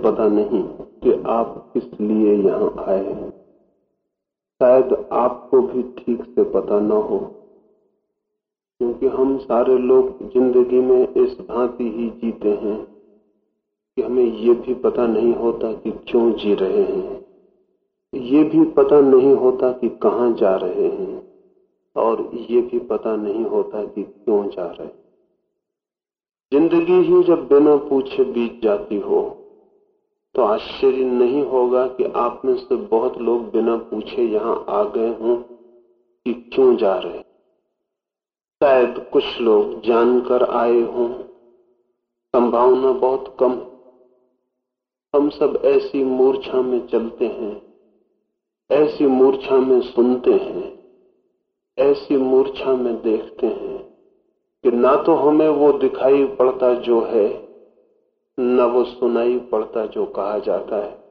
पता नहीं कि आप किस लिए यहाँ आए हैं। शायद आपको भी ठीक से पता न हो, क्योंकि हम सारे लोग ज़िंदगी में इस भांति ही जीते हैं कि हमें ये भी पता नहीं होता कि क्यों जी रहे हैं। ये भी पता नहीं होता कि कहाँ जा रहे हैं, और ये भी पता नहीं होता कि क्यों जा रहे हैं। ज़िंदगी ही जब बिना पूछे बीत जाती हो तो आश्चर्य नहीं होगा कि आप में से बहुत लोग बिना पूछे यहाँ आ गए हों कि क्यों जा रहे। शायद कुछ लोग जानकर आए हों। संभावना बहुत कम। हम सब ऐसी मूर्छा में चलते हैं, ऐसी मूर्छा में सुनते हैं, ऐसी मूर्छा में देखते हैं कि ना तो हमें वो दिखाई पड़ता जो है न वो सुनाई पड़ता जो कहा जाता है,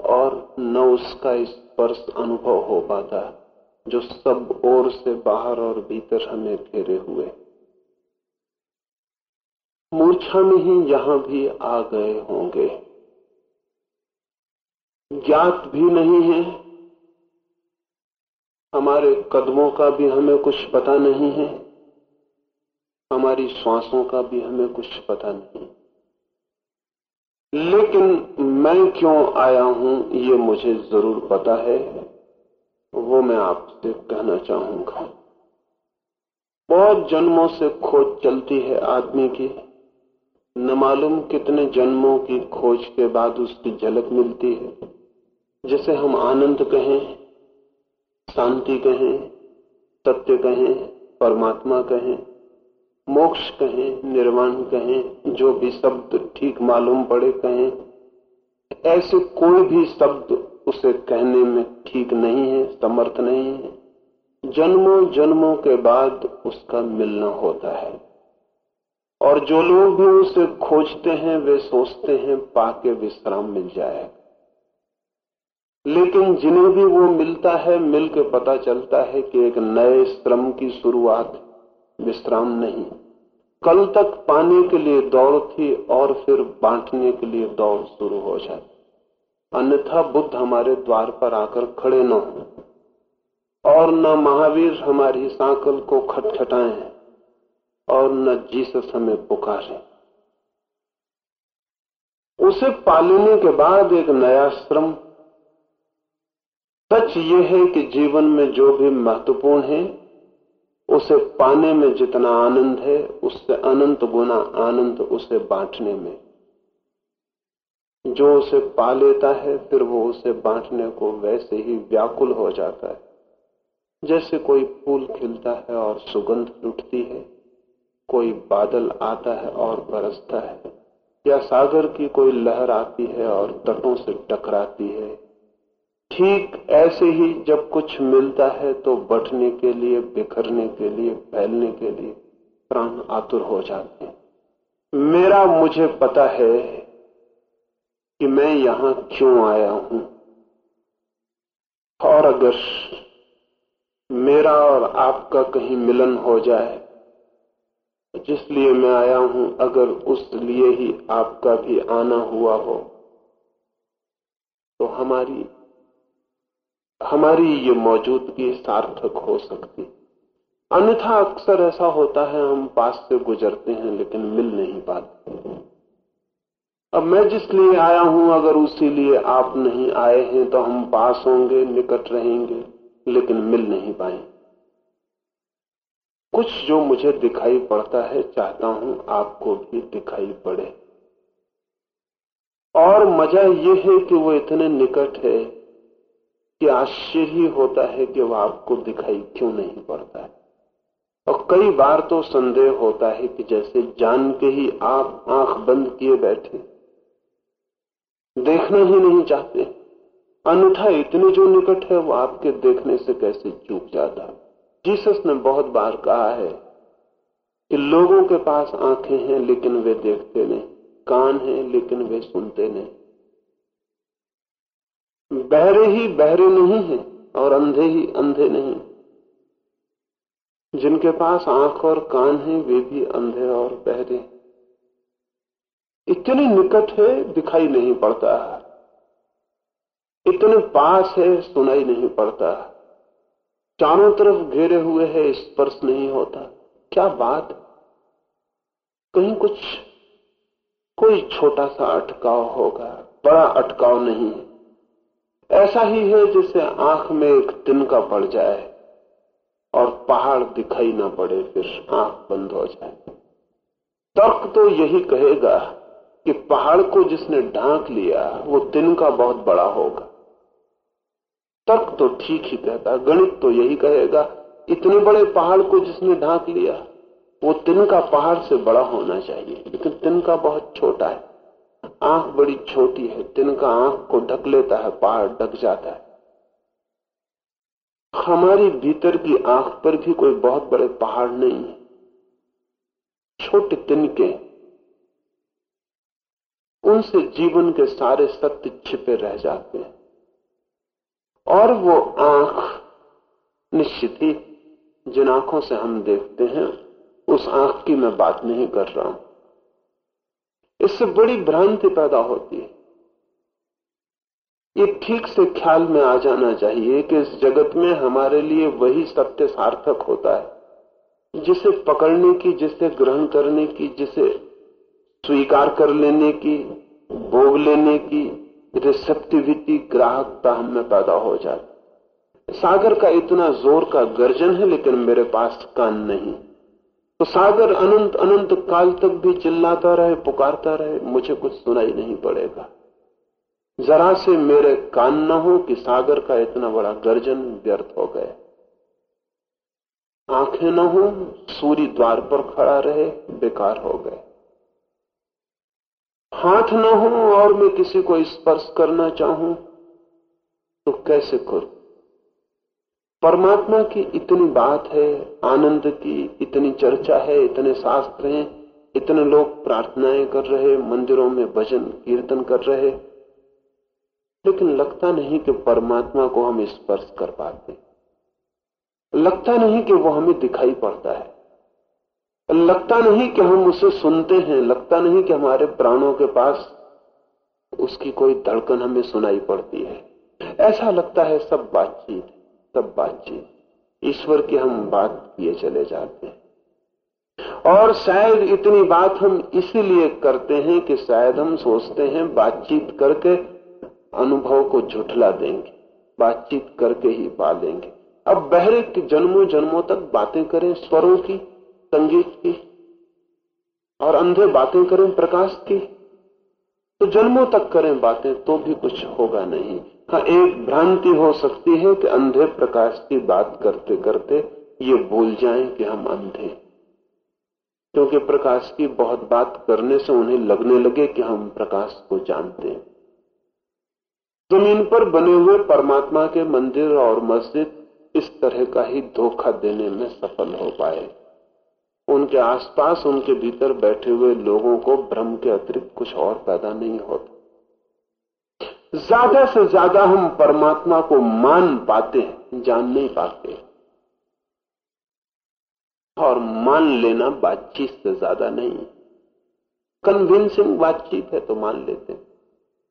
और न उसका स्पर्श अनुभव हो पाता, जो सब ओर से बाहर और भीतर हमें घेरे हुए। मूर्छा में ही यहाँ भी आ गए होंगे। ज्ञात भी नहीं है। हमारे कदमों का भी हमें कुछ पता नहीं है। हमारी श्वासों का भी हमें कुछ पता नहीं। लेकिन मैं क्यों आया हूँ, ये मुझे ज़रूर पता है। वो मैं आपसे कहना चाहूँगा। बहुत जन्मों से खोज चलती है आदमी की। न मालूम कितने जन्मों की खोज के बाद उसकी झलक मिलती है। जिसे हम आनंद कहें, शांति कहें, सत्य कहें, परमात्मा कहें मोक्ष कहें, निर्वाण कहें, जो भी शब्द ठीक मालूम पड़े कहें, ऐसे कोई भी शब्द उसे कहने में ठीक नहीं है, समर्थ नहीं है। जन्मों जन्मों के बाद उसका मिलना होता है। और जो लोग भी उसे खोजते हैं, वे सोचते हैं, पाके विश्राम मिल जाएगा लेकिन जिन्हें भी वो मिलता है मिल के पता चलता है कि एक नए श्रम की शुरुआत विश्राम नहीं। कल तक पाने के लिए दौड़ थी और फिर बांटने के लिए दौड़ शुरू हो जाए अन्यथा बुद्ध हमारे द्वार पर आकर खड़े न हो। और न महावीर हमारी सांकल को खटखटाए और न जीसस हमें पुकारे। उसे पालने के बाद एक नया श्रम। सच ये है कि जीवन में जो भी महत्वपूर्ण है उसे पाने में जितना आनंद है, उससे अनंत गुना आनंद उसे बांटने में। जो उसे पा लेता है, फिर वो उसे बांटने को वैसे ही व्याकुल हो जाता है। जैसे कोई फूल खिलता है और सुगंध लुटती है, कोई बादल आता है और बरसता है, या सागर की कोई लहर आती है और तटों से टकराती है ठीक ऐसे ही जब कुछ मिलता है तो बटने के लिए, बिखरने के लिए, फैलने के लिए प्राण आतुर हो जाते हैं। मेरा, मुझे पता है कि मैं यहाँ क्यों आया हूँ। और अगर मेरा और आपका कहीं मिलन हो जाए, जिसलिए मैं आया हूँ, अगर उस लिए ही आपका भी आना हुआ हो तो हमारी हमारी ये मौजूदगी सार्थक हो सकती अन्यथा अक्सर ऐसा होता है, हम पास से गुजरते हैं, लेकिन मिल नहीं पाते। अब मैं जिस लिए आया हूँ, अगर उसी लिए आप नहीं आए हैं तो हम पास होंगे, निकट रहेंगे, लेकिन मिल नहीं पाए। कुछ जो मुझे दिखाई पड़ता है, चाहता हूँ आपको भी दिखाई पड़े। और मज़ा यह है कि वो इतने निकट है कि आश्चर्य होता है कि वह आपको दिखाई क्यों नहीं पड़ता है। और कई बार तो संदेह होता है कि जैसे जान के ही आप आँख बंद किए बैठे देखना ही नहीं चाहते। अन्यथा इतने जो निकट है, वो आपके देखने से कैसे चूक जाता जीसस ने बहुत बार कहा है कि लोगों के पास आँखें हैं, लेकिन वे देखते नहीं, कान हैं, लेकिन वे सुनते नहीं। बहरे ही बहरे नहीं है और अंधे ही अंधे नहीं। जिनके पास आँख और कान है, वे भी अंधे और बहरे। इतने निकट है, दिखाई नहीं पड़ता। इतने पास है, सुनाई नहीं पड़ता। चारों तरफ़ घेरे हुए है, स्पर्श नहीं होता। क्या बात? कहीं कुछ, कोई छोटा सा अटकाव होगा, बड़ा अटकाव नहीं। है ऐसा ही है जैसे आँख में एक तिनका पड़ जाए और पहाड़ दिखाई ना पड़े, फिर आँख बंद हो जाए। तर्क तो यही कहेगा कि पहाड़ को जिसने ढांक लिया, वो तिनका बहुत बड़ा होगा। तर्क तो ठीक ही कहता, गणित तो यही कहेगा, इतने बड़े पहाड़ को जिसने ढांक लिया, वो तिनका पहाड़ से बड़ा होना चाहिए, लेकिन तिनका बहुत छोटा है। आँख बड़ी छोटी है तिनका आँख को ढक लेता है, पहाड़ ढक जाता है। हमारी भीतर की आँख पर भी कोई बहुत बड़े पहाड़ नहीं है। छोटे तिनके, उनसे जीवन के सारे सत्य छिपे रह जाते हैं। और वो आँख निश्चित ही जिन आँखों से हम देखते हैं, उस आँख की मैं बात नहीं कर रहा हूँ। इससे बड़ी भ्रांति पैदा होती है। ये ठीक से ख्याल में आ जाना चाहिए कि इस जगत में हमारे लिए वही सत्य सार्थक होता है, जिसे पकड़ने की, जिसे ग्रहण करने की, जिसे स्वीकार कर लेने की, भोग लेने की रिसेप्टिविटी ग्राहकता हम पैदा हो जाती सागर का इतना ज़ोर का गर्जन है, लेकिन मेरे पास कान नहीं। तो सागर अनंत अनंत काल तक भी चिल्लाता रहे, पुकारता रहे, मुझे कुछ सुनाई नहीं पड़ेगा। जरा से मेरे कान न हो कि सागर का इतना बड़ा गर्जन व्यर्थ हो गए आँखें न हो सूर्य द्वार पर खड़ा रहे, बेकार हो गए। हाथ न हो और मैं किसी को स्पर्श करना चाहूँ तो कैसे करूँ? परमात्मा की इतनी बात है, आनंद की इतनी चर्चा है, इतने शास्त्र हैं, इतने लोग प्रार्थनाएँ कर रहे, मंदिरों में भजन, कीर्तन कर रहे। लेकिन लगता नहीं कि परमात्मा को हम स्पर्श कर पाते। लगता नहीं कि वो हमें दिखाई पड़ता है। लगता नहीं कि हम उसे सुनते हैं, लगता नहीं कि हमारे प्राणों के पास उसकी कोई धड़कन हमें सुनाई पड़ती है। ऐसा लगता है सब बातचीत सब बातचीत। ईश्वर की हम बात किए चले जाते हैं। और शायद इतनी बात हम इसीलिए करते हैं कि शायद हम सोचते हैं बातचीत करके अनुभव को झुठला देंगे, बातचीत करके ही पा लेंगे अब बहरे के जन्मों जन्मों तक बातें करें, स्वरों की, संगीत की, और अंधे बातें करें, प्रकाश की। तो जन्मों तक करें बातें तो भी कुछ होगा नहीं। हाँ एक भ्रांति हो सकती है कि अंधे प्रकाश की बात करते करते ये भूल जाएँ कि हम अंधे क्योंकि प्रकाश की बहुत बात करने से उन्हें लगने लगे कि हम प्रकाश को जानते हैं। ज़मीन पर बने हुए परमात्मा के मंदिर और मस्जिद इस तरह का ही धोखा देने में सफल हो पाए। उनके आसपास, उनके भीतर बैठे हुए लोगों को भ्रम के अतिरिक्त कुछ और पैदा नहीं होता। ज़्यादा से ज़्यादा हम परमात्मा को मान पाते हैं, जान नहीं पाते और मान लेना बातचीत से ज़्यादा नहीं। कन्विंसिंग बातचीत है तो मान लेते हैं।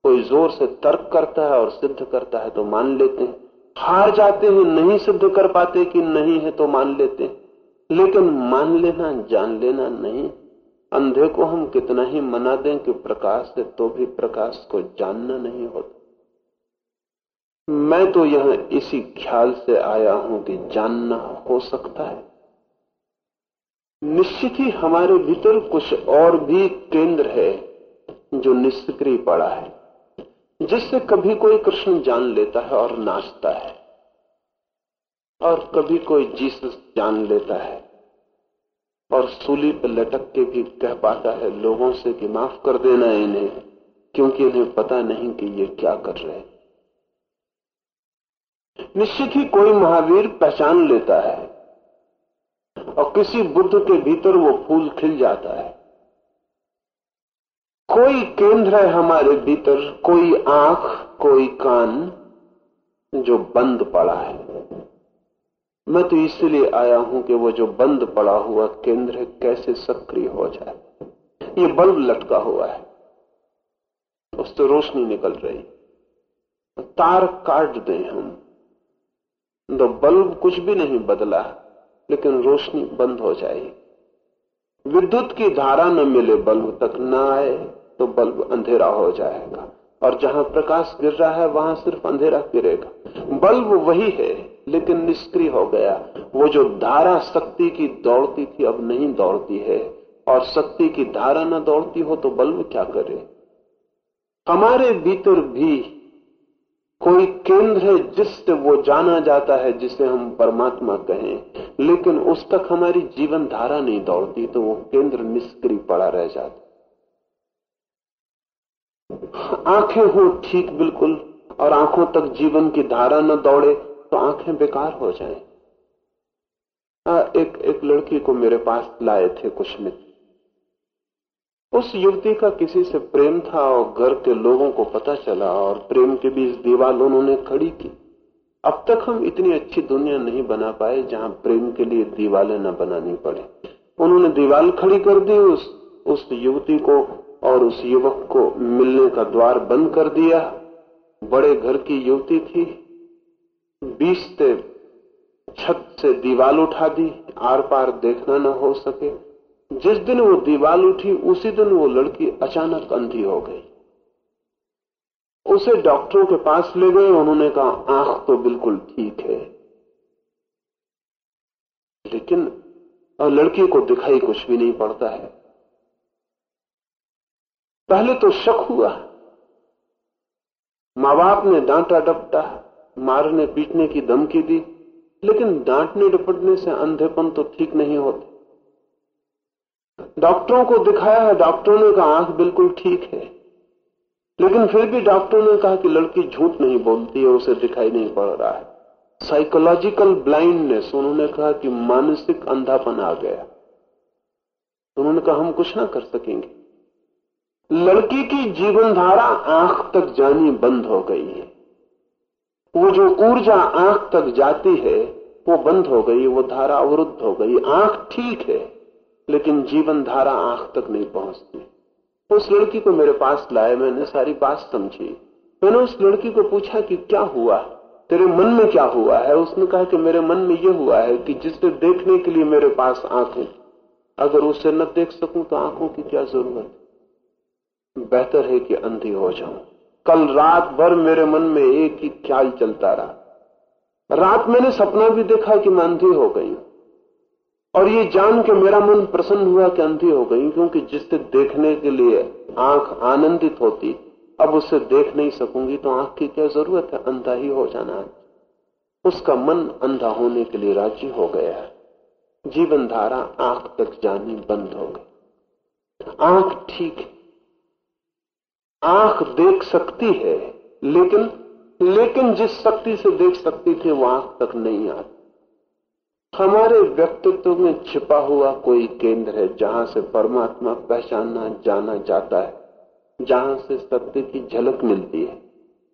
कोई ज़ोर से तर्क करता है और सिद्ध करता है तो मान लेते हैं। हार जाते हैं, नहीं सिद्ध कर पाते कि नहीं है तो मान लेते हैं। लेकिन मान लेना, जान लेना नहीं। अंधे को हम कितना ही मना दें कि प्रकाश है तो भी प्रकाश को जानना नहीं होता। मैं तो यहाँ इसी ख्याल से आया हूँ कि जानना हो सकता है। निश्चित ही हमारे भीतर कुछ और भी केंद्र है जो निष्क्रिय पड़ा है, जिससे कभी कोई कृष्ण जान लेता है और नाचता है, और कभी कोई जीसस जान लेता है, और सूली पर लटक के भी कह पाता है, लोगों से कि माफ़ कर देना इन्हें, क्योंकि इन्हें पता नहीं कि ये क्या कर रहे हैं। निश्चित ही कोई महावीर पहचान लेता है और किसी बुद्ध के भीतर वो फूल खिल जाता है। कोई केंद्र है हमारे भीतर, कोई आँख, कोई कान जो बंद पड़ा है। मैं तो इसलिए आया हूँ कि वो जो बंद पड़ा हुआ केंद्र है, कैसे सक्रिय हो जाए। ये बल्ब लटका हुआ है। उससे रोशनी निकल रही। तार काट दें हम। तो बल्ब कुछ भी नहीं बदला, लेकिन रोशनी बंद हो जाएगी। विद्युत की धारा न मिले, बल्ब तक न आए तो बल्ब अंधेरा हो जाएगा। और जहाँ प्रकाश गिर रहा है, वहाँ सिर्फ़ अंधेरा गिरेगा। बल्ब वही है, लेकिन निष्क्रिय हो गया। वो जो धारा शक्ति की दौड़ती थी, अब नहीं दौड़ती है। और शक्ति की धारा न दौड़ती हो तो बल्ब क्या करे? हमारे भीतर भी कोई केंद्र है जिससे वो जाना जाता है, जिसे हम परमात्मा कहें। लेकिन उस तक हमारी जीवन धारा नहीं दौड़ती तो वो केंद्र निष्क्रिय पड़ा रह जाता आँखें हो ठीक बिल्कुल, और आँखों तक जीवन की धारा न दौड़े तो आँखें बेकार हो जाएँ। एक एक लड़की को मेरे पास लाए थे कुछ मित्र। उस युवती का किसी से प्रेम था और घर के लोगों को पता चला और प्रेम के बीच दीवार उन्होंने खड़ी की। अब तक हम इतनी अच्छी दुनिया नहीं बना पाए जहाँ प्रेम के लिए दीवारें न बनानी पड़े। उन्होंने दीवार खड़ी कर दी उस उस युवती को और उस युवक को मिलने का द्वार बंद कर दिया। बड़े घर की युवती थी। बीस से छत से दीवाल उठा दी। आर पार देखना न हो सके। जिस दिन वो दीवाल उठी, उसी दिन वो लड़की अचानक अंधी हो गई। उसे डॉक्टरों के पास ले गए, उन्होंने कहा, आँख तो बिल्कुल ठीक है। लेकिन लड़की को दिखाई कुछ भी नहीं पड़ता है। पहले तो शक हुआ। माँ बाप ने डांटा डपटा मारने पीटने की धमकी दी, लेकिन डांटने डपटने से अंधेपन तो ठीक नहीं होते। डॉक्टरों को दिखाया है, डॉक्टरों ने कहा, आँख बिल्कुल ठीक है। लेकिन फिर भी डॉक्टरों ने कहा कि लड़की झूठ नहीं बोलती है उसे दिखाई नहीं पड़ रहा है। साइकोलॉजिकल ब्लाइंडनेस उन्होंने कहा कि मानसिक अंधापन आ गया। उन्होंने कहा, हम कुछ ना कर सकेंगे। लड़की की जीवन धारा आँख तक जानी बंद हो गई है। वो जो ऊर्जा आँख तक जाती है, वो बंद हो गई, वो धारा अवरुद्ध हो गई। आँख ठीक है। लेकिन जीवन धारा आँख तक नहीं पहुँचती। उस लड़की को मेरे पास लाए मैंने सारी बात समझी। मैंने उस लड़की को पूछा कि क्या हुआ? तेरे मन में क्या हुआ है? उसने कहा कि मेरे मन में यह हुआ है कि जिसे देखने के लिए मेरे पास आँखें अगर उसे न देख सकूँ तो आँखों की क्या ज़रूरत बेहतर है कि अंधी हो जाऊँ। कल रात भर मेरे मन में एक ही ख्याल चलता रहा। रात मैंने सपना भी देखा कि मैं अंधी हो गई और ये जान के मेरा मन प्रसन्न हुआ कि अंधी हो गई, क्योंकि जिससे देखने के लिए आँख आनंदित होती, अब उसे देख नहीं सकूँगी तो आँख की क्या ज़रूरत है? अंधा ही हो जाना है। उसका मन अंधा होने के लिए राज़ी हो गया है। जीवन धारा आँख तक जानी बंद हो गई। आँख ठीक है। आँख देख सकती है, लेकिन लेकिन जिस शक्ति से देख सकती थी, वो आँख तक नहीं आती। हमारे व्यक्तित्व में छिपा हुआ कोई केंद्र है जहाँ से परमात्मा पहचानना, जाना जाता है, जहाँ से सत्य की झलक मिलती है,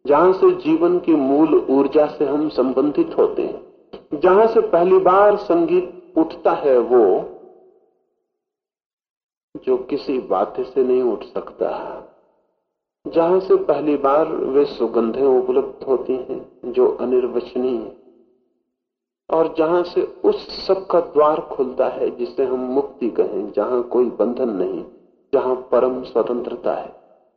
जहाँ से जीवन की मूल ऊर्जा से हम संबंधित होते हैं, जहाँ से पहली बार संगीत उठता है वो जो किसी बात से नहीं उठ सकता है जहाँ से पहली बार वे सुगंधें उपलब्ध होती हैं जो अनिर्वचनीय है। और जहाँ से उस सब का द्वार खुलता है, जिसे हम मुक्ति कहें, जहाँ कोई बंधन नहीं, जहाँ परम स्वतंत्रता है,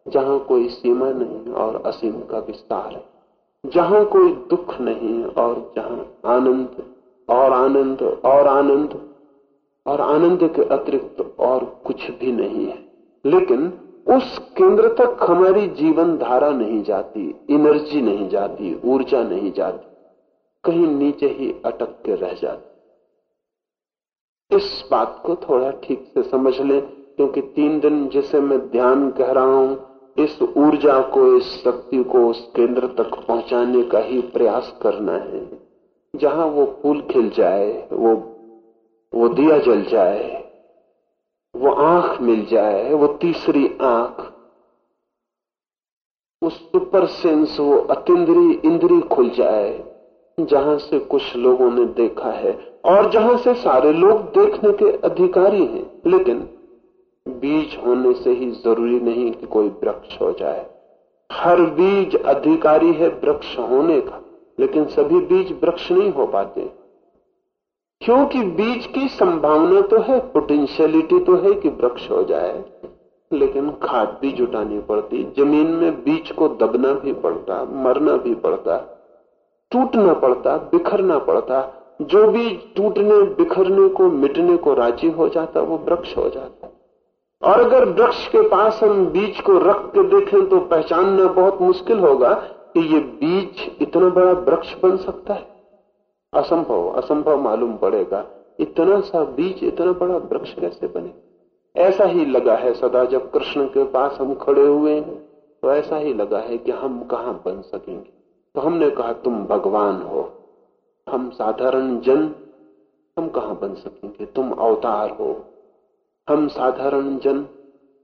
जहाँ कोई सीमा नहीं और असीम का विस्तार है, जहाँ कोई दुख नहीं और जहाँ आनंद, और आनंद और आनंद और आनंद के अतिरिक्त और कुछ भी नहीं है। लेकिन उस केंद्र तक हमारी जीवन धारा नहीं जाती, एनर्जी नहीं जाती, ऊर्जा नहीं जाती। कहीं नीचे ही अटक के रह जाती इस बात को थोड़ा ठीक से समझ लें, क्योंकि तीन दिन जिसे मैं ध्यान कह रहा हूँ, इस ऊर्जा को, इस शक्ति को उस केंद्र तक पहुँचाने का ही प्रयास करना है। जहाँ वो फूल खिल जाए, वो वो दिया जल जाए, वो आँख मिल जाए, वो तीसरी आँख, उस सुपर सेंस वो अतिद्री इंद्री खुल जाए जहाँ से कुछ लोगों ने देखा है और जहाँ से सारे लोग देखने के अधिकारी हैं। लेकिन बीज होने से ही ज़रूरी नहीं कि कोई वृक्ष हो जाए। हर बीज अधिकारी है वृक्ष होने का, लेकिन सभी बीज वृक्ष नहीं हो पाते। क्योंकि बीज की संभावना तो है पोटेंशियलिटी तो है कि वृक्ष हो जाए। लेकिन खाद भी जुटानी पड़ती, ज़मीन में बीज को दबना भी पड़ता, मरना भी पड़ता। टूटना पड़ता, बिखरना पड़ता। जो भी टूटने, बिखरने को, मिटने को राज़ी हो जाता, वो वृक्ष हो जाता। और अगर वृक्ष के पास हम बीज को रख के देखें तो पहचानना बहुत मुश्किल होगा कि ये बीज इतना बड़ा वृक्ष बन सकता है। असंभव असंभव मालूम पड़ेगा, इतना सा बीज, इतना बड़ा वृक्ष कैसे बने? ऐसा ही लगा है सदा जब कृष्ण के पास हम खड़े हुए हैं तो ऐसा ही लगा है कि हम कहा बन सकेंगे। तो हमने कहा, तुम भगवान हो। हम साधारण जन, हम कहा बन सकेंगे? तुम अवतार हो। हम साधारण जन,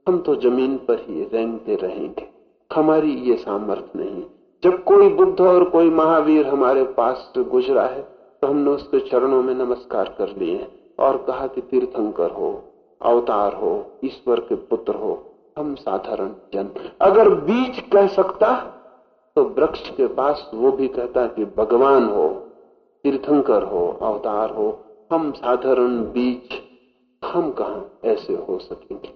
हम तो ज़मीन पर ही रेंगते रहेंगे। हमारी ये सामर्थ्य नहीं। जब कोई बुद्ध और कोई महावीर हमारे पास से गुजरा है तो हमने उसके चरणों में नमस्कार कर लिए और कहा कि तीर्थंकर हो, अवतार हो, ईश्वर के पुत्र हो, हम साधारण जन। अगर बीज कह सकता तो वृक्ष के पास वो भी कहता कि भगवान हो, तीर्थंकर हो, अवतार हो, हम साधारण बीज, हम कहा ऐसे हो सकेंगे?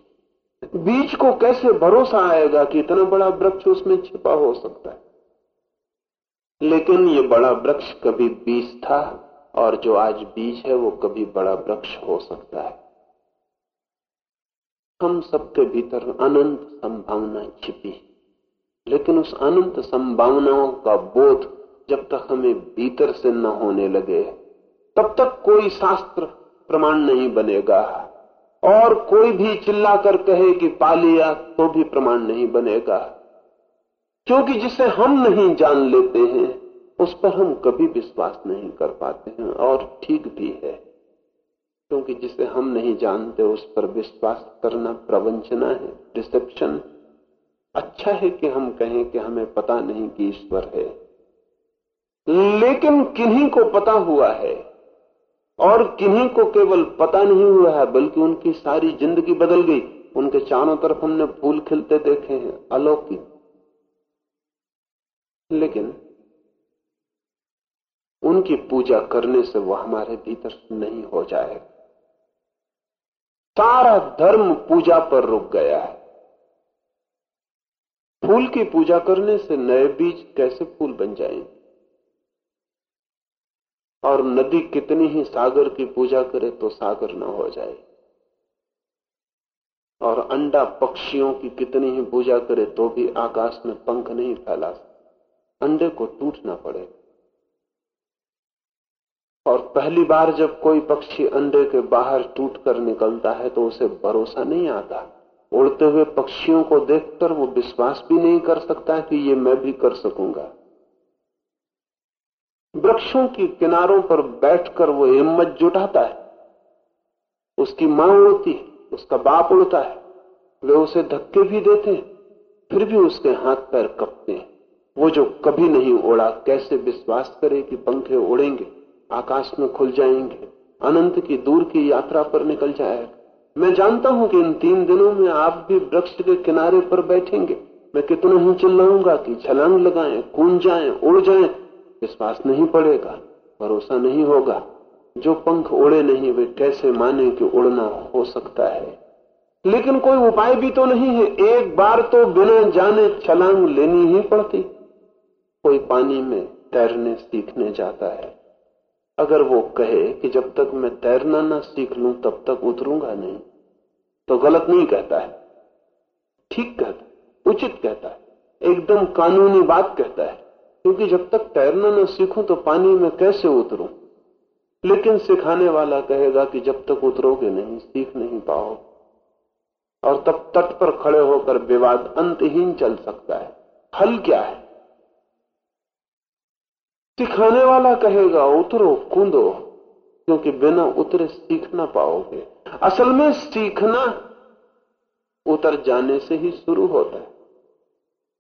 बीज को कैसे भरोसा आएगा कि इतना बड़ा वृक्ष उसमें छिपा हो सकता है? लेकिन ये बड़ा वृक्ष कभी बीज था और जो आज बीज है वो कभी बड़ा वृक्ष हो सकता है। हम सबके भीतर अनंत संभावना छिपी लेकिन उस अनंत संभावनाओं का बोध जब तक हमें भीतर से न होने लगे, तब तक कोई शास्त्र प्रमाण नहीं बनेगा। और कोई भी चिल्ला कर कहे कि पा लिया तो भी प्रमाण नहीं बनेगा। क्योंकि जिसे हम नहीं जान लेते हैं, उस पर हम कभी विश्वास नहीं कर पाते हैं, और ठीक भी है। क्योंकि जिसे हम नहीं जानते, उस पर विश्वास करना प्रवंचना है रिसेप्शन अच्छा है कि हम कहें कि हमें पता नहीं कि ईश्वर है। लेकिन किन्हीं को पता हुआ है, और किन्हीं को केवल पता नहीं हुआ है, बल्कि उनकी सारी ज़िंदगी बदल गई। उनके चारों तरफ़ हमने फूल खिलते देखे हैं, अलौकिक। लेकिन उनकी पूजा करने से वह हमारे भीतर नहीं हो जाएगा। सारा धर्म पूजा पर रुक गया है। फूल की पूजा करने से नए बीज कैसे फूल बन जाएँगे? और नदी कितनी ही सागर की पूजा करे तो सागर न हो जाए। और अंडा पक्षियों की कितनी ही पूजा करे तो भी आकाश में पंख नहीं फैला अंडे को टूटना पड़े। और पहली बार जब कोई पक्षी अंडे के बाहर टूट कर निकलता है तो उसे भरोसा नहीं आता। उड़ते हुए पक्षियों को देखकर वो विश्वास भी नहीं कर सकता कि ये मैं भी कर सकूँगा। वृक्षों की किनारों पर बैठकर वो हिम्मत जुटाता है। उसकी माँ उड़ती उसका बाप उड़ता है, वे उसे धक्के भी देते हैं, फिर भी उसके हाथ पैर कपते हैं। वो जो कभी नहीं उड़ा, कैसे विश्वास करे कि पंखे उड़ेंगे, आकाश में खुल जाएँगे, अनंत की दूर की यात्रा पर निकल जाएगा। मैं जानता हूँ कि इन तीन दिनों में आप भी वृक्ष के किनारे पर बैठेंगे। मैं कितना ही चिल्लाऊँगा कि छलांग लगाएँ, कूद जाएँ, उड़ जाएँ, विश्वास नहीं पड़ेगा, भरोसा नहीं होगा। जो पंख उड़े नहीं, वे कैसे माने कि उड़ना हो सकता है? लेकिन कोई उपाय भी तो नहीं है। एक बार तो बिना जाने छलांग लेनी ही पड़ती। कोई पानी में तैरने, सीखने जाता है। अगर वो कहे कि जब तक मैं तैरना ना सीख लूँ, तब तक उतरूँगा नहीं तो गलत नहीं कहता है। ठीक कहता उचित कहता है, एकदम कानूनी बात कहता है, क्योंकि जब तक तैरना ना सीखूं तो पानी में कैसे उतरूं? लेकिन सिखाने वाला कहेगा कि जब तक उतरोगे नहीं, सीख नहीं पाओ और तब तट पर खड़े होकर विवाद अंतहीन चल सकता है। हल क्या है? सिखाने वाला कहेगा, उतरो, कूदो, क्योंकि बिना उतरे सीख ना पाओगे। असल में सीखना उतर जाने से ही शुरू होता है।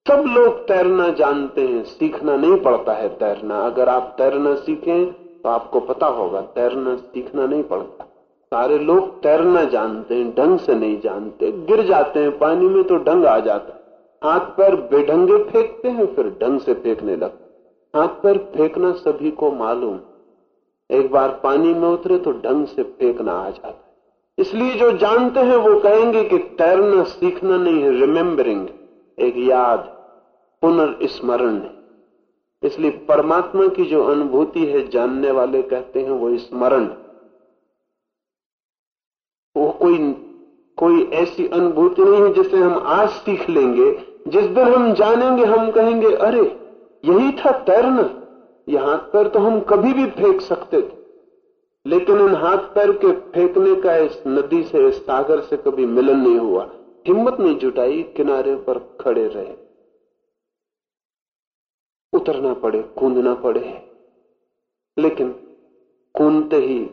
सब लोग तैरना जानते हैं, सीखना नहीं पड़ता है तैरना। अगर आप तैरना सीखें तो आपको पता होगा, तैरना सीखना नहीं पड़ता। सारे लोग तैरना जानते हैं, ढंग से नहीं जानते। गिर जाते हैं, पानी में तो ढंग आ जाता है। हाथ पैर बेढंगे फेंकते हैं, फिर ढंग से फेंकने लगते हाथ पैर फेंकना सभी को मालूम। एक बार पानी में उतरे तो ढंग से फेंकना आ जाता है। इसलिए जो जानते हैं वो कहेंगे कि तैरना सीखना नहीं है रिमेम्बरिंग एक याद, पुनर्स्मरण है। इसलिए परमात्मा की जो अनुभूति है, जानने वाले कहते हैं वो स्मरण। वो कोई कोई ऐसी अनुभूति नहीं है जिसे हम आज सीख लेंगे। जिस दिन हम जानेंगे, हम कहेंगे, अरे यही था तैरना। ये हाथ पैर तो हम कभी भी फेंक सकते थे। लेकिन इन हाथ पैर के फेंकने का इस नदी से, इस सागर से कभी मिलन नहीं हुआ। हिम्मत नहीं जुटाई, किनारे पर खड़े रहे। उतरना पड़े, कूदना पड़े। लेकिन कूदते ही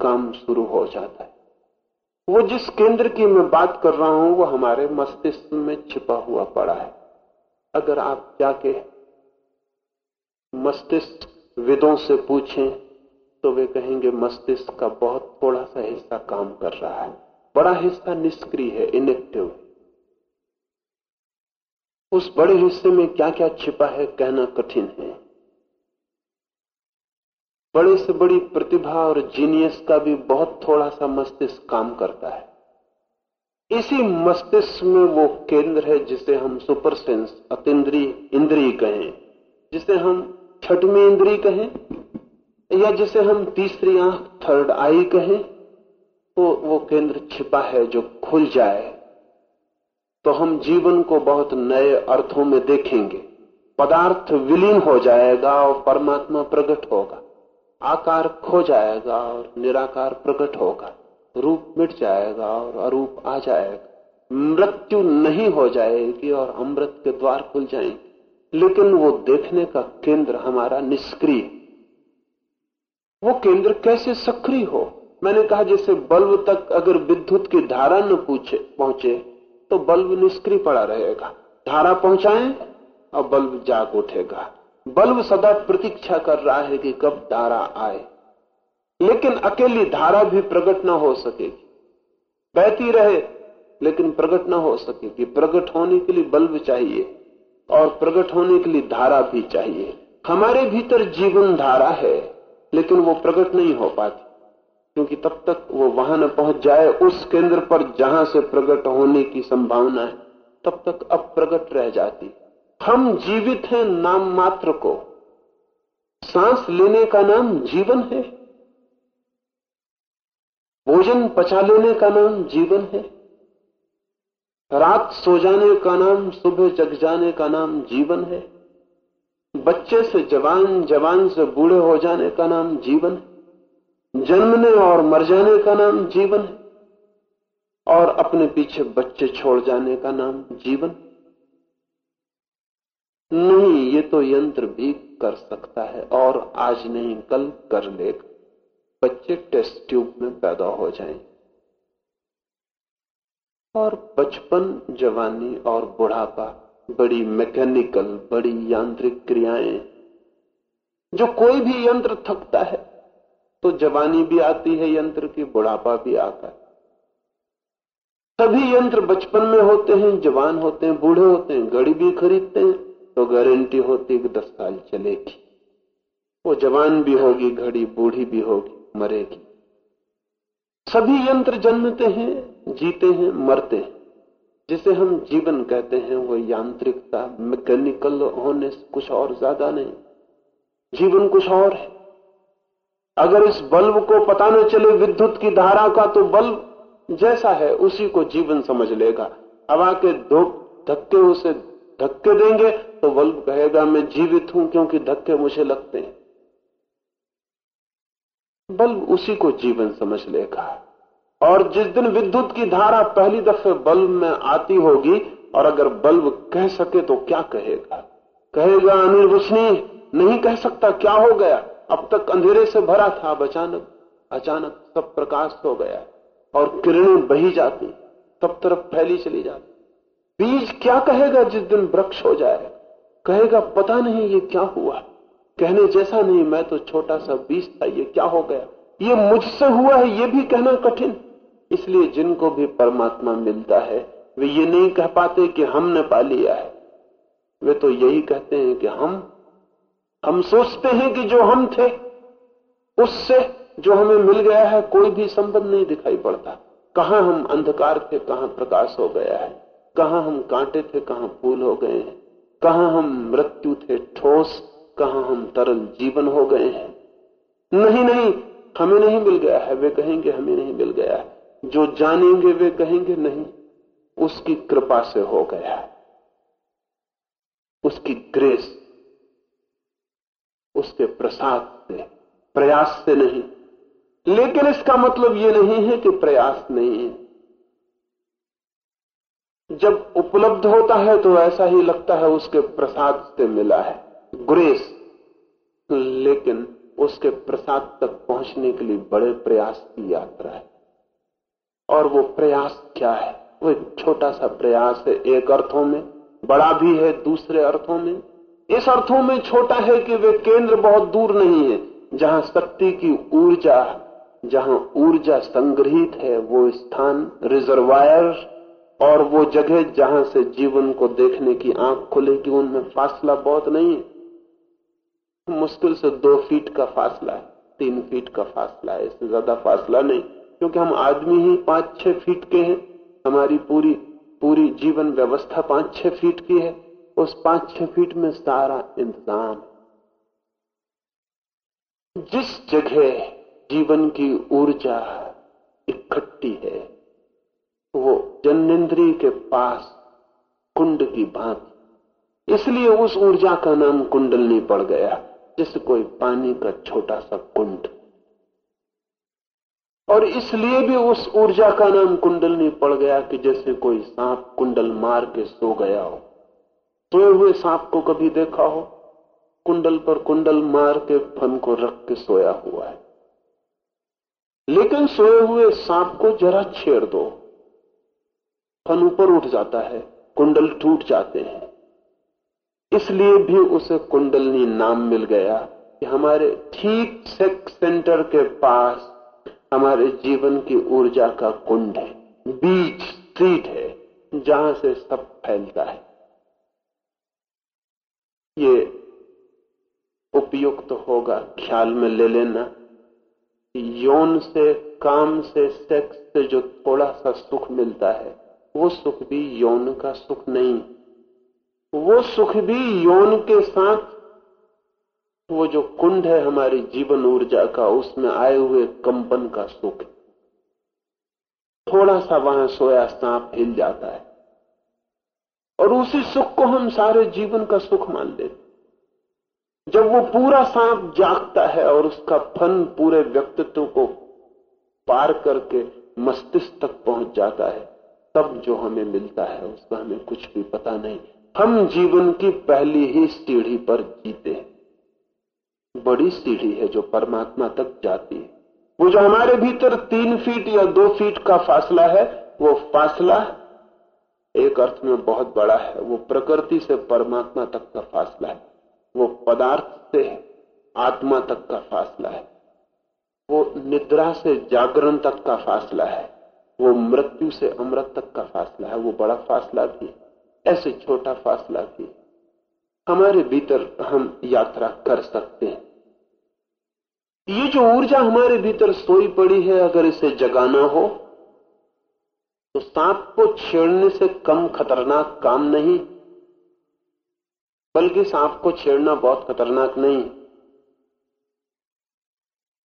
काम शुरू हो जाता है। वो जिस केंद्र की मैं बात कर रहा हूँ, वो हमारे मस्तिष्क में छिपा हुआ पड़ा है। अगर आप जाके मस्तिष्क विदों से पूछें तो वे कहेंगे, मस्तिष्क का बहुत थोड़ा सा हिस्सा काम कर रहा है। बड़ा हिस्सा निष्क्रिय है इनेक्टिव उस बड़े हिस्से में क्या क्या छिपा है, कहना कठिन है। बड़े से बड़ी प्रतिभा और जीनियस का भी बहुत थोड़ा सा मस्तिष्क काम करता है। इसी मस्तिष्क में वो केंद्र है जिसे हम सुपर सेंस अतिद्री इंद्री कहें। जिसे हम छठवीं इंद्री कहें, या जिसे हम तीसरी आँख थर्ड आई कहें तो वो केंद्र छिपा है जो खुल जाए। तो हम जीवन को बहुत नए अर्थों में देखेंगे। पदार्थ विलीन हो जाएगा और परमात्मा प्रकट होगा। आकार खो जाएगा और निराकार प्रकट होगा। रूप मिट जाएगा और अरूप आ जाएगा। मृत्यु नहीं हो जाएगी और अमृत के द्वार खुल जाएँगे। लेकिन वो देखने का केंद्र हमारा निष्क्रिय। वो केंद्र कैसे सक्रिय हो? मैंने कहा, जैसे बल्ब तक अगर विद्युत की धारा न पूछे पहुँचे तो बल्ब निष्क्रिय पड़ा रहेगा। धारा पहुँचाए, और बल्ब जाग उठेगा। बल्ब सदा प्रतीक्षा कर रहा है कि कब धारा आए। लेकिन अकेली धारा भी प्रकट ना हो सकेगी। बहती रहे, लेकिन प्रकट ना हो सकेगी। प्रकट होने के लिए बल्ब चाहिए। और प्रकट होने के लिए धारा भी चाहिए। हमारे भीतर जीवन धारा है, लेकिन वो प्रकट नहीं हो पाती, क्योंकि तब तक वो वहाँ न पहुँच जाए उस केंद्र पर जहाँ से प्रकट होने की संभावना है, तब तक अब प्रकट रह जाती। हम जीवित हैं नाम मात्र को। सांस लेने का नाम जीवन है। भोजन पचा लेने का नाम जीवन है। रात सो जाने का नाम, सुबह जग जाने का नाम जीवन है। बच्चे से जवान जवान से बूढ़े हो जाने का नाम जीवन है। जन्मने और मर जाने का नाम जीवन है। और अपने पीछे बच्चे छोड़ जाने का नाम जीवन नहीं, ये तो यंत्र भी कर सकता है और आज नहीं, कल कर लेगा। बच्चे टेस्ट ट्यूब में पैदा हो जाएँ और बचपन, जवानी और बुढ़ापा, बड़ी मैकेनिकल, बड़ी यांत्रिक क्रियाएँ। जो कोई भी यंत्र थकता है तो जवानी भी आती है, यंत्र की बुढ़ापा भी आता है। सभी यंत्र बचपन में होते हैं, जवान होते हैं, बूढ़े होते हैं, घड़ी भी खरीदते हैं तो गारंटी होती है कि दस साल चलेगी। वो जवान भी होगी, घड़ी बूढ़ी भी होगी, मरेगी। सभी यंत्र जन्मते हैं जीते हैं, मरते हैं। जिसे हम जीवन कहते हैं, वो यांत्रिकता मैकेनिकल होने से कुछ और ज़्यादा नहीं। जीवन कुछ और है। अगर इस बल्ब को पता न चले विद्युत की धारा का तो बल्ब जैसा है, उसी को जीवन समझ लेगा। हवा के दो धक्के उसे धक्के देंगे तो बल्ब कहेगा, मैं जीवित हूँ, क्योंकि धक्के मुझे लगते हैं। बल्ब उसी को जीवन समझ लेगा। और जिस दिन विद्युत की धारा पहली दफे बल्ब में आती होगी, और अगर बल्ब कह सके तो क्या कहेगा? कहेगा अनिर्वचनीय नहीं कह सकता, क्या हो गया? अब तक अंधेरे से भरा था अब अचानक। अचानक सब प्रकाश हो गया, और किरणें बही जाती, सब तरफ़ फैली चली जाती। बीज क्या कहेगा जिस दिन वृक्ष हो जाए? कहेगा, पता नहीं ये क्या हुआ। कहने जैसा नहीं, मैं तो छोटा सा बीज था, ये क्या हो गया? ये मुझसे हुआ है, ये भी कहना कठिन। इसलिए जिनको भी परमात्मा मिलता है, वे ये नहीं कह पाते कि हमने पा लिया है। वे तो यही कहते हैं कि हम हम सोचते हैं कि जो हम थे, उससे जो हमें मिल गया है, कोई भी संबंध नहीं दिखाई पड़ता। कहाँ हम अंधकार थे, कहाँ प्रकाश हो गया है। कहाँ हम कांटे थे, कहाँ फूल हो गए हैं। कहाँ हम मृत्यु थे, ठोस, कहाँ हम तरल जीवन हो गए हैं। नहीं नहीं, हमें नहीं मिल गया है। वे कहेंगे, हमें नहीं मिल गया है। जो जानेंगे वे कहेंगे, नहीं, उसकी कृपा से हो गया उसकी ग्रेस उसके प्रसाद से, प्रयास से नहीं। लेकिन इसका मतलब यह नहीं है कि प्रयास नहीं है। जब उपलब्ध होता है तो ऐसा ही लगता है उसके प्रसाद से मिला है ग्रेस लेकिन उसके प्रसाद तक पहुँचने के लिए बड़े प्रयास की यात्रा है। और वो प्रयास क्या है? वो एक छोटा सा प्रयास है, एक अर्थों में। बड़ा भी है, दूसरे अर्थों में। इस अर्थों में छोटा है कि वे केंद्र बहुत दूर नहीं है, जहाँ शक्ति की ऊर्जा जहाँ ऊर्जा संग्रहित है, वो स्थान रिजर्वायर और वो जगह जहाँ से जीवन को देखने की आँख खुलेगी, उनमें फासला बहुत नहीं है। मुश्किल से दो फीट का फासला है, तीन फीट का फासला है, इससे ज़्यादा फासला नहीं। क्योंकि हम आदमी ही पाँच छह फीट के हैं। हमारी पूरी पूरी जीवन व्यवस्था पाँच छह फीट की है। उस पाँच छह फीट में सारा इंतज़ाम जिस जगह जीवन की ऊर्जा इकट्ठी है, वो जन्नेन्द्रिय के पास कुंड की भांति इसलिए उस ऊर्जा का नाम कुंडलनी पड़ गया जैसे कोई पानी का छोटा सा कुंड और इसलिए भी उस ऊर्जा का नाम कुंडलनी पड़ गया कि जैसे कोई सांप कुंडल मार के सो गया हो। सोए हुए सांप को कभी देखा हो? कुंडल पर कुंडल मार के फन को रख के सोया हुआ है। लेकिन सोए हुए सांप को जरा छेड़ दो। फन ऊपर उठ जाता है, कुंडल टूट जाते हैं। इसलिए भी उसे कुंडलनी नाम मिल गया कि हमारे ठीक सेक्स सेंटर के पास हमारे जीवन की ऊर्जा का कुंड है, बीच स्ट्रीट है, जहाँ से सब फैलता है। ये उपयुक्त तो होगा, ख्याल में ले लेना। यौन से, काम से सेक्स से जो थोड़ा सा सुख मिलता है, वो सुख भी यौन का सुख नहीं। वो सुख भी यौन के साथ वो जो कुंड है हमारी जीवन ऊर्जा का, उसमें आए हुए कंपन का सुख थोड़ा सा वहाँ सोया सांप हिल जाता है। और उसी सुख को हम सारे जीवन का सुख मान लेते जब वो पूरा सांप जागता है और उसका फन पूरे व्यक्तित्व को पार करके मस्तिष्क तक पहुँच जाता है, तब जो हमें मिलता है, उसका हमें कुछ भी पता नहीं। हम जीवन की पहली ही सीढ़ी पर जीते हैं। बड़ी सीढ़ी है जो परमात्मा तक जाती है। वो जो हमारे भीतर तीन फीट या दो फीट का फासला है, वो फासला एक अर्थ में बहुत बड़ा है। वो प्रकृति से परमात्मा तक का फासला है। वो पदार्थ से आत्मा तक का फासला है। वो निद्रा से जागरण तक का फासला है। वो मृत्यु से अमृत तक का फासला है। वो बड़ा फासला भी ऐसे छोटा फासला भी हमारे भीतर हम यात्रा कर सकते हैं। ये जो ऊर्जा हमारे भीतर सोई पड़ी है, अगर इसे जगाना हो तो सांप को छेड़ने से कम खतरनाक काम नहीं, बल्कि सांप को छेड़ना बहुत खतरनाक नहीं।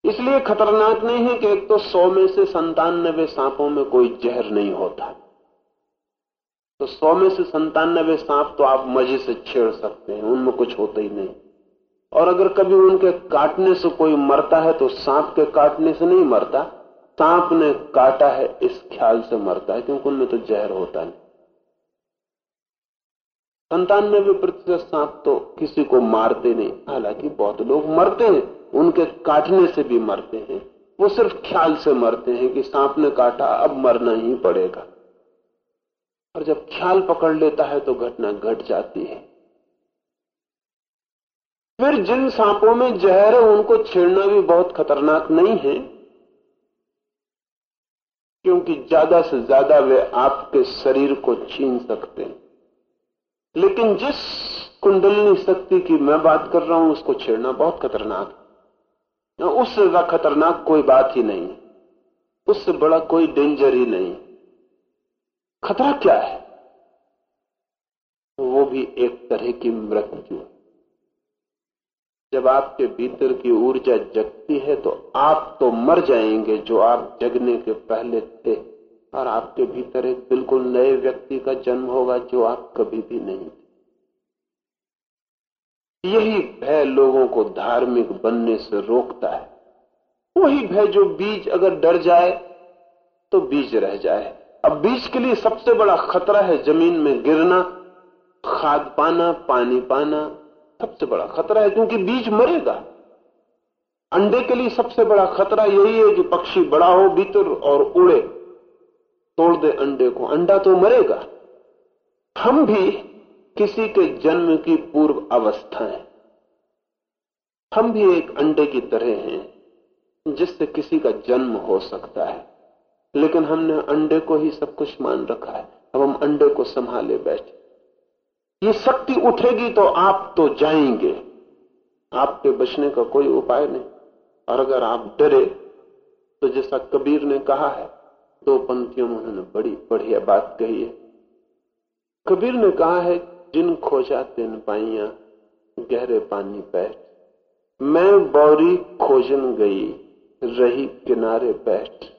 इसलिए खतरनाक नहीं है कि एक तो सौ में से संतानबे सांपों में कोई जहर नहीं होता। तो सौ में से संतानबे सांप तो आप मज़े से छेड़ सकते हैं, उनमें कुछ होता ही नहीं। और अगर कभी उनके काटने से कोई मरता है तो सांप के काटने से नहीं मरता, सांप ने काटा है इस ख्याल से मरता है, क्योंकि उनमें तो जहर होता नहीं। संतानबे प्रतिशत सांप तो किसी को मारते नहीं, हालाँकि बहुत लोग मरते हैं, उनके काटने से भी मरते हैं, वो सिर्फ़ ख्याल से मरते हैं कि सांप ने काटा, अब मरना ही पड़ेगा। और जब ख्याल पकड़ लेता है तो घटना घट जाती है। फिर जिन सांपों में जहर है, उनको छेड़ना भी बहुत खतरनाक नहीं है, क्योंकि ज़्यादा से ज़्यादा वे आपके शरीर को छीन सकते हैं। लेकिन जिस कुंडलनी शक्ति की मैं बात कर रहा हूँ, उसको छेड़ना बहुत खतरनाक है। उससे ज़्यादा खतरनाक कोई बात ही नहीं उससे बड़ा कोई डेंजर ही नहीं खतरा क्या है? वो भी एक तरह की मृत्यु जब आपके भीतर की ऊर्जा जगती है तो आप तो मर जाएँगे जो आप जगने के पहले थे। और आपके भीतर एक बिल्कुल नए व्यक्ति का जन्म होगा जो आप कभी भी नहीं थे। यही भय लोगों को धार्मिक बनने से रोकता है। वही भय जो बीज अगर डर जाए तो बीज रह जाए। अब बीज के लिए सबसे बड़ा खतरा है ज़मीन में गिरना, खाद पाना, पानी पाना सबसे बड़ा खतरा है, क्योंकि बीज मरेगा। अंडे के लिए सबसे बड़ा खतरा यही है कि पक्षी बड़ा हो, भीतर और उड़े। तोड़ दे अंडे को। अंडा तो मरेगा। हम भी किसी के जन्म की पूर्व अवस्था है। हम भी एक अंडे की तरह हैं, जिससे किसी का जन्म हो सकता है। लेकिन हमने अंडे को ही सब कुछ मान रखा है। अब हम अंडे को संभाले बैठे। ये शक्ति उठेगी तो आप तो जाएँगे। आपके बचने का कोई उपाय नहीं। और अगर आप डरे तो जैसा कबीर ने कहा है, दो पंक्तियों में उन्होंने बड़ी बढ़िया बात कही है। कबीर ने कहा है, जिन खोजा तिन पाइया, गहरे पानी बैठ। मैं बौरी खोजन गई, रही किनारे बैठ।